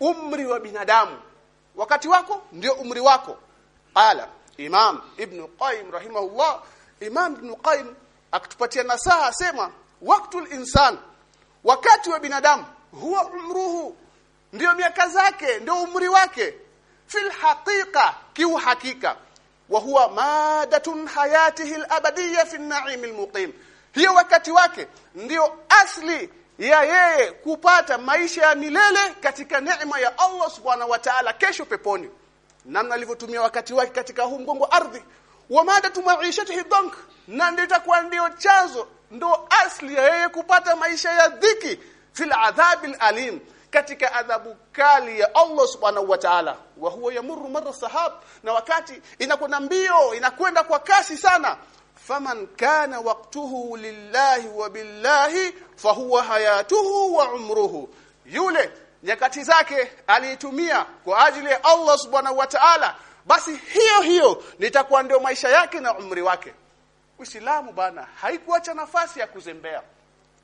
umri wa binadamu. Wakati wako ndio umri wako. Qala imam ibn qayyim rahimahullah imam ibn qayyim akitupatia nasaha asema waqtul insan wakati wa binadamu huwa umruhu ndio miaka zake ndio umri wake. Fil haqiqa kiuhakika. Wa huwa madatun hayatihi al-abadiyya fi an-na'im al-muqim. Hiyo wakati wake ndio asli ya yeye kupata maisha ya milele katika neema ya Allah subhanahu wa ta'ala kesho peponi. Namna alivyotumia wakati wake katika huu mgongo ardhi. Wa madatu maishatihi dank na ndio itakuwa ndio chanzo ndo asli ya yeye kupata maisha ya dhiki. Fil adhabil alim. Katika adhabu kali ya Allah subhanahu wa ta'ala. Wa huwa yamurru marra sahab. Na wakati inakwenda mbio inakwenda kwa kasi sana faman kana waqtuhu lillahi wa billahi fahuwa hayatuhu wa umruhu. Yule nyakati zake aliitumia kwa ajili ya Allah subhanahu wa ta'ala basi hiyo hiyo litakuwa ndio maisha yake na umri wake. Uislamu bana haikuacha nafasi ya kuzembea.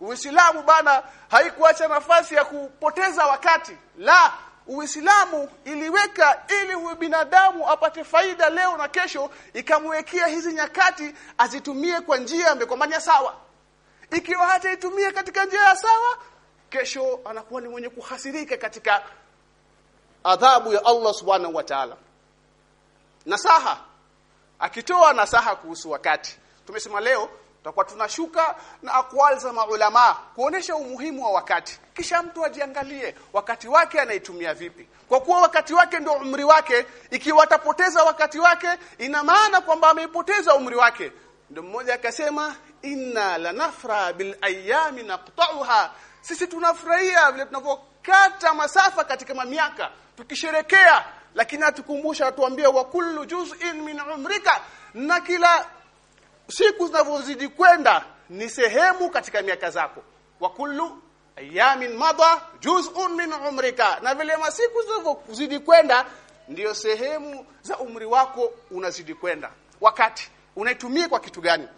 Uislamu bana haikuacha nafasi ya kupoteza wakati. La Uislamu iliweka ili huyu binadamu apate faida leo na kesho ikamwekea hizi nyakati azitumie kwa njia ambayo sawa. Ikiwa hata itumie katika njia ya sawa kesho anakuwa ni mwenye kuhasirika katika adhabu ya Allah subhanahu wa ta'ala. Nasaha. Akitoa nasaha kuhusu wakati. Tumesema leo tutakuwa tunashuka na akwali za maulama kuonesha umuhimu wa wakati. Kisha mtu ajiangalie wakati wake anaitumia vipi. Kwa kuwa wakati wake ndio umri wake ikiwa atapoteza wakati wake ina maana kwamba ameipoteza umri wake. Ndio mmoja akasema inna lanafra bil ayami naqta'uha. Sisi tunafurahia vile tunavyokata masafa katika mamiaka tukisherekea. Lakini atukumbusha atuambia wa kullu juz'in min umrika. Na kila siku zinavyozidi kwenda ni sehemu katika miaka zako. Wa kullu ayamin madha juz'un min umrika. Na vile masiku zinavyozidi kwenda ndiyo sehemu za umri wako unazidi kwenda. Wakati unaitumia kwa kitu gani